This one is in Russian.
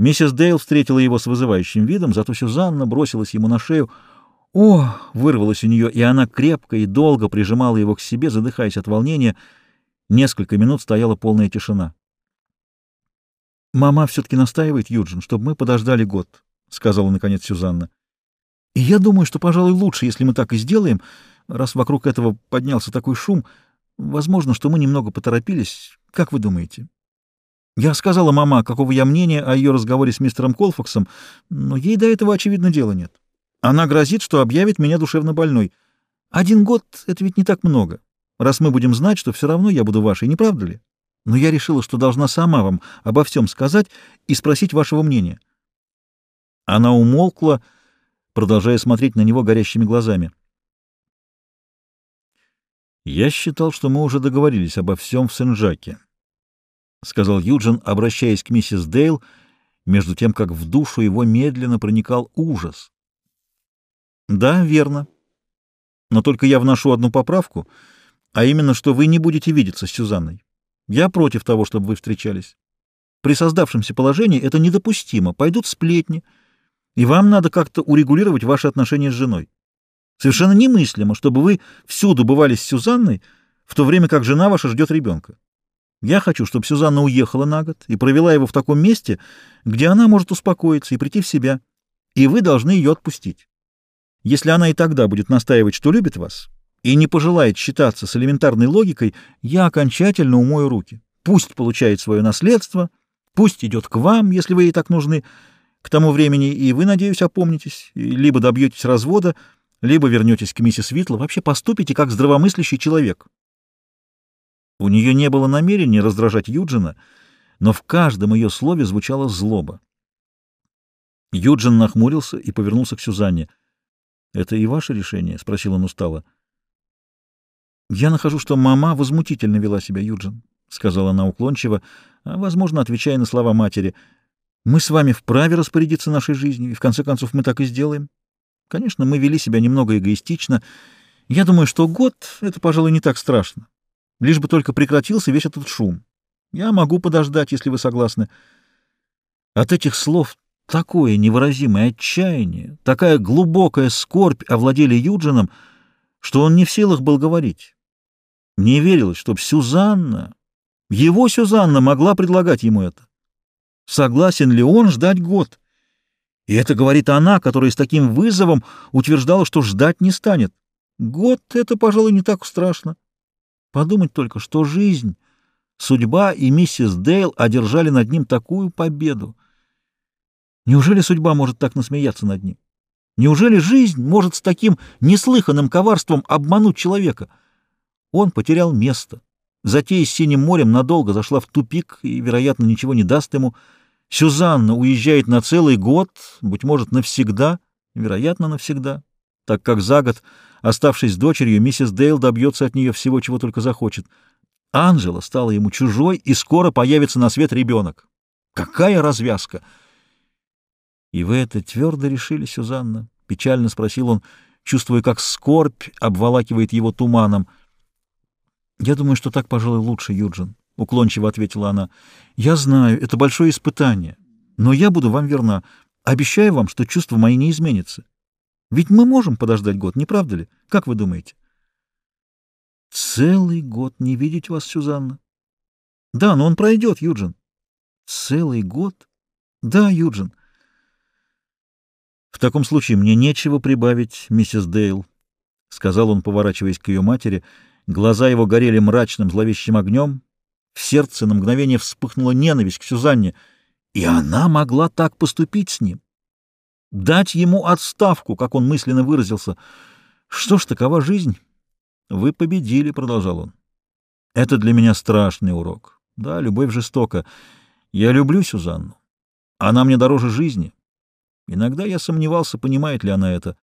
Миссис Дейл встретила его с вызывающим видом, зато Сюзанна бросилась ему на шею. «О!» — вырвалось у нее, и она крепко и долго прижимала его к себе, задыхаясь от волнения. Несколько минут стояла полная тишина. «Мама все-таки настаивает, Юджин, чтобы мы подождали год», — сказала наконец Сюзанна. «И я думаю, что, пожалуй, лучше, если мы так и сделаем, раз вокруг этого поднялся такой шум. Возможно, что мы немного поторопились. Как вы думаете?» Я сказала мама, какого я мнения о ее разговоре с мистером Колфаксом, но ей до этого, очевидно, дела нет. Она грозит, что объявит меня душевно больной. Один год — это ведь не так много, раз мы будем знать, что все равно я буду вашей, не правда ли? Но я решила, что должна сама вам обо всем сказать и спросить вашего мнения. Она умолкла, продолжая смотреть на него горящими глазами. «Я считал, что мы уже договорились обо всем в Сен-Жаке», — сказал Юджин, обращаясь к миссис Дейл, между тем, как в душу его медленно проникал ужас. «Да, верно. Но только я вношу одну поправку, а именно, что вы не будете видеться с Сюзанной. Я против того, чтобы вы встречались. При создавшемся положении это недопустимо. Пойдут сплетни, и вам надо как-то урегулировать ваши отношения с женой. Совершенно немыслимо, чтобы вы всюду бывали с Сюзанной, в то время как жена ваша ждет ребенка. Я хочу, чтобы Сюзанна уехала на год и провела его в таком месте, где она может успокоиться и прийти в себя, и вы должны ее отпустить. Если она и тогда будет настаивать, что любит вас, и не пожелает считаться с элементарной логикой, я окончательно умою руки. Пусть получает свое наследство, пусть идет к вам, если вы ей так нужны. К тому времени и вы, надеюсь, опомнитесь, либо добьетесь развода, либо вернетесь к миссис Витла, вообще поступите как здравомыслящий человек. У нее не было намерения раздражать Юджина, но в каждом ее слове звучала злоба. Юджин нахмурился и повернулся к Сюзанне. — Это и ваше решение? — спросил он устало. — Я нахожу, что мама возмутительно вела себя, Юджин, — сказала она уклончиво, а, возможно, отвечая на слова матери. — Мы с вами вправе распорядиться нашей жизнью, и в конце концов мы так и сделаем. Конечно, мы вели себя немного эгоистично. Я думаю, что год — это, пожалуй, не так страшно лишь бы только прекратился весь этот шум. Я могу подождать, если вы согласны. От этих слов такое невыразимое отчаяние, такая глубокая скорбь овладели Юджином, что он не в силах был говорить. Не верилось, чтоб Сюзанна, его Сюзанна могла предлагать ему это. Согласен ли он ждать год? И это говорит она, которая с таким вызовом утверждала, что ждать не станет. Год — это, пожалуй, не так страшно. Подумать только, что жизнь, судьба и миссис Дейл одержали над ним такую победу. Неужели судьба может так насмеяться над ним? Неужели жизнь может с таким неслыханным коварством обмануть человека? Он потерял место. Затея с Синим морем надолго зашла в тупик и, вероятно, ничего не даст ему. Сюзанна уезжает на целый год, быть может, навсегда, вероятно, навсегда, так как за год Оставшись дочерью, миссис Дейл добьется от нее всего, чего только захочет. Анжела стала ему чужой, и скоро появится на свет ребенок. Какая развязка! — И вы это твердо решили, Сюзанна? — печально спросил он, чувствуя, как скорбь обволакивает его туманом. — Я думаю, что так, пожалуй, лучше, Юджин, — уклончиво ответила она. — Я знаю, это большое испытание, но я буду вам верна. Обещаю вам, что чувства мои не изменятся. Ведь мы можем подождать год, не правда ли? Как вы думаете? Целый год не видеть вас, Сюзанна. Да, но он пройдет, Юджин. Целый год? Да, Юджин. В таком случае мне нечего прибавить, миссис Дейл, — сказал он, поворачиваясь к ее матери. Глаза его горели мрачным, зловещим огнем. В сердце на мгновение вспыхнула ненависть к Сюзанне, и она могла так поступить с ним дать ему отставку, как он мысленно выразился. Что ж, такова жизнь. Вы победили, — продолжал он. Это для меня страшный урок. Да, любовь жестока. Я люблю Сюзанну. Она мне дороже жизни. Иногда я сомневался, понимает ли она это.